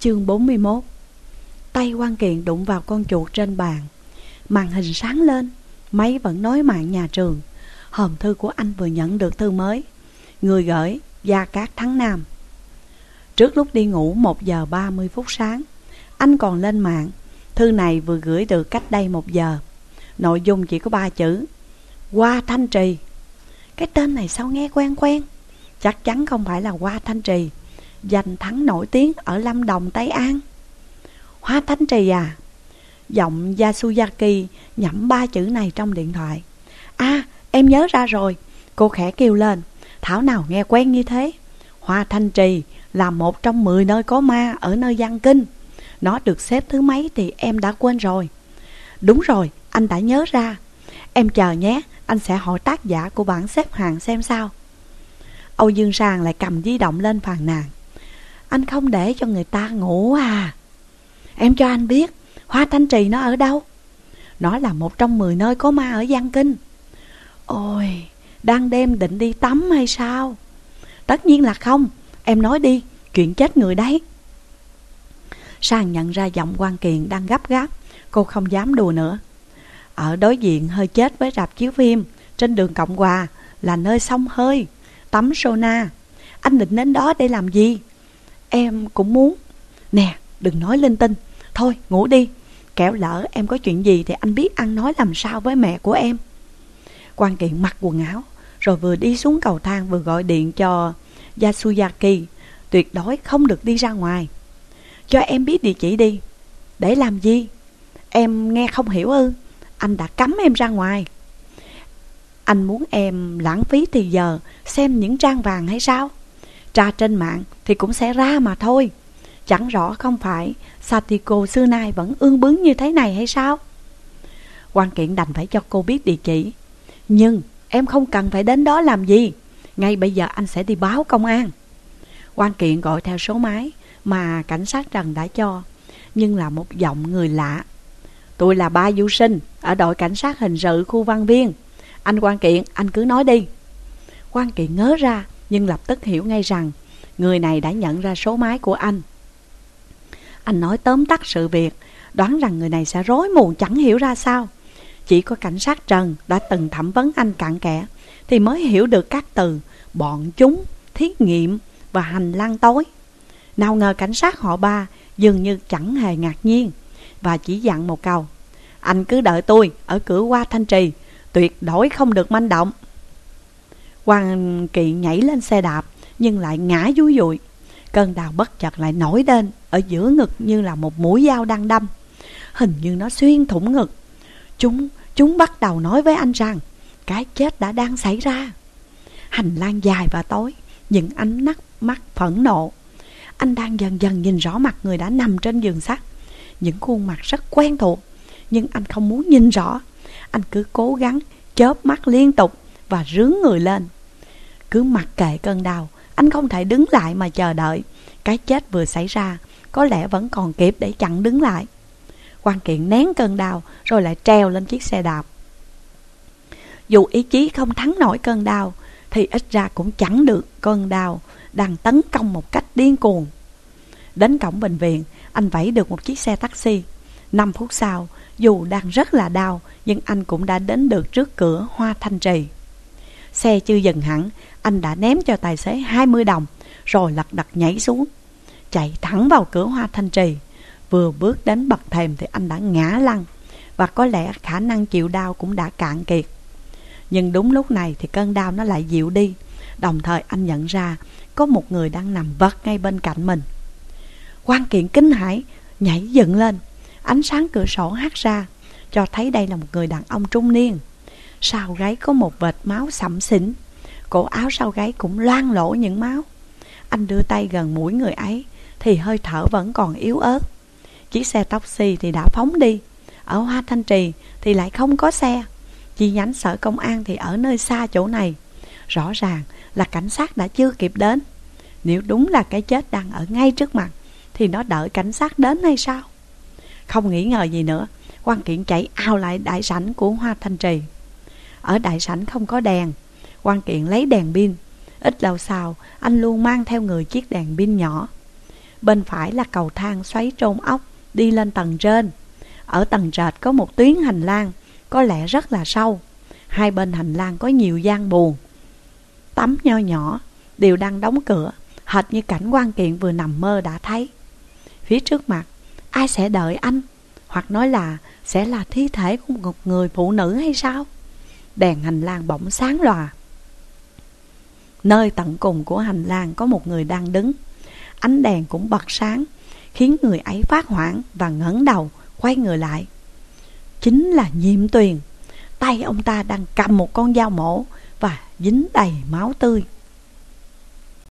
Chương 41 Tay quan kiện đụng vào con chuột trên bàn. Màn hình sáng lên, Máy vẫn nói mạng nhà trường. Hòm thư của anh vừa nhận được thư mới. Người gửi, Gia Cát Thắng Nam. Trước lúc đi ngủ 1 giờ 30 phút sáng, Anh còn lên mạng. Thư này vừa gửi được cách đây một giờ. Nội dung chỉ có ba chữ. Qua Thanh Trì. Cái tên này sao nghe quen quen? Chắc chắn không phải là qua Thanh Trì. Giành thắng nổi tiếng ở Lâm Đồng, Tây An. Hoa Thanh Trì à Giọng Yasuyaki nhẩm ba chữ này trong điện thoại. À em nhớ ra rồi Cô khẽ kêu lên. Thảo nào nghe quen như thế? Hoa Thanh Trì là một trong 10 nơi có ma ở nơi Giang Kinh. Nó được xếp thứ mấy thì em đã quên rồi. Đúng rồi, anh đã nhớ ra. Em chờ nhé, anh sẽ hỏi tác giả của bản xếp hạng xem sao. Âu Dương Sàng lại cầm di động lên phàn nàn. Anh không để cho người ta ngủ à. Em cho anh biết, Hoa Thanh Trì nó ở đâu? Nó là một trong 10 nơi có ma ở Giang Kinh. Ôi, Đang đêm định đi tắm hay sao? Tất nhiên là không. Em nói đi, Chuyện chết người đấy. Sang nhận ra giọng quan kiện đang gấp gáp, Cô không dám đùa nữa. Ở đối diện hơi chết với rạp chiếu phim, Trên đường Cộng Hòa Là nơi sông hơi, Tắm sauna. Anh định đến đó để làm gì? Em cũng muốn. Nè, đừng nói linh tinh. Thôi, ngủ đi. Kẻo lỡ em có chuyện gì thì anh biết ăn nói làm sao với mẹ của em. Quan kiện mặc quần áo, Rồi vừa đi xuống cầu thang vừa gọi điện cho Yasuyaki. Tuyệt đối không được đi ra ngoài. Cho em biết địa chỉ đi. Để làm gì? Em nghe không hiểu ư? Anh đã cấm em ra ngoài. Anh muốn em lãng phí thì giờ Xem những trang vàng hay sao? Tra trên mạng thì cũng sẽ ra mà thôi. Chẳng rõ không phải Satiko xưa nay vẫn ương bướng như thế này hay sao? Quan kiện đành phải cho cô biết địa chỉ. Nhưng em không cần phải đến đó làm gì. Ngay bây giờ anh sẽ đi báo công an. Quan kiện gọi theo số máy Mà cảnh sát Trần đã cho, Nhưng là một giọng người lạ. Tôi là ba du sinh, Ở đội cảnh sát hình sự khu văn viên. Anh quan kiện, anh cứ nói đi. Quan kiện ngớ ra nhưng lập tức hiểu ngay rằng Người này đã nhận ra số máy của anh. Anh nói tóm tắt sự việc Đoán rằng người này sẽ rối mù chẳng hiểu ra sao. Chỉ có cảnh sát Trần đã từng thẩm vấn anh cặn kẽ Thì mới hiểu được các từ Bọn chúng, thiết nghiệm và hành lang tối. Nào ngờ cảnh sát họ ba dường như chẳng hề ngạc nhiên Và chỉ dặn một câu Anh cứ đợi tôi ở cửa qua thanh trì Tuyệt đối không được manh động. Hoàng Kỵ nhảy lên xe đạp Nhưng lại ngã dúi dụi. Cơn đau bất chợt lại nổi lên Ở giữa ngực như là một mũi dao đang đâm. Hình như nó xuyên thủng ngực. Chúng, chúng bắt đầu nói với anh rằng Cái chết đã đang xảy ra. Hành lang dài và tối Những ánh mắt mắt phẫn nộ. Anh đang dần dần nhìn rõ mặt người đã nằm trên giường sắt. Những khuôn mặt rất quen thuộc Nhưng anh không muốn nhìn rõ. Anh cứ cố gắng chớp mắt liên tục Và rướn người lên. Cứ mặc kệ cơn đau. Anh không thể đứng lại mà chờ đợi. Cái chết vừa xảy ra, Có lẽ vẫn còn kịp để chặn đứng lại. Quan kiện nén cơn đau, Rồi lại treo lên chiếc xe đạp. Dù ý chí không thắng nổi cơn đau, Thì ít ra cũng chẳng được cơn đau Đang tấn công một cách điên cuồng. Đến cổng bệnh viện, Anh vẫy được một chiếc xe taxi. 5 phút sau, Dù đang rất là đau, Nhưng anh cũng đã đến được trước cửa Hoa Thanh Trì. Xe chưa dừng hẳn, Anh đã ném cho tài xế 20 đồng, Rồi lật đật nhảy xuống, Chạy thẳng vào cửa hoa thanh trì. Vừa bước đến bậc thềm thì anh đã ngã lăn, Và có lẽ khả năng chịu đau cũng đã cạn kiệt. Nhưng đúng lúc này thì cơn đau nó lại dịu đi. Đồng thời anh nhận ra Có một người đang nằm vật ngay bên cạnh mình. Quan kiện kinh hãi, Nhảy dựng lên. Ánh sáng cửa sổ hắt ra, Cho thấy đây là một người đàn ông trung niên sau gáy có một vệt máu sẫm xỉn. Cổ áo sau gáy cũng loang lỗ những máu. Anh đưa tay gần mũi người ấy, Thì hơi thở vẫn còn yếu ớt. Chiếc xe taxi thì đã phóng đi. Ở Hoa Thanh Trì thì lại không có xe. Chi nhánh sở công an thì ở nơi xa chỗ này. Rõ ràng là cảnh sát đã chưa kịp đến. Nếu đúng là cái chết đang ở ngay trước mặt, Thì nó đợi cảnh sát đến hay sao? Không nghĩ ngờ gì nữa, quan kiện chạy ao lại đại sảnh của Hoa Thanh Trì ở đại sảnh không có đèn. Quan kiện lấy đèn pin. Ít lâu sau, Anh luôn mang theo người chiếc đèn pin nhỏ. Bên phải là cầu thang xoáy trôn ốc, Đi lên tầng trên. Ở tầng trệt có một tuyến hành lang, Có lẽ rất là sâu. Hai bên hành lang có nhiều gian buồn. Tắm nho nhỏ, Đều đang đóng cửa, Hệt như cảnh quan kiện vừa nằm mơ đã thấy. Phía trước mặt, Ai sẽ đợi anh? Hoặc nói là, sẽ là thi thể của một người phụ nữ hay sao? Đèn hành lang bỗng sáng lòa. Nơi tận cùng của hành lang có một người đang đứng. Ánh đèn cũng bật sáng, Khiến người ấy phát hoảng và ngẩng đầu, quay người lại. Chính là Nhiệm Tuyền. Tay ông ta đang cầm một con dao mổ Và dính đầy máu tươi.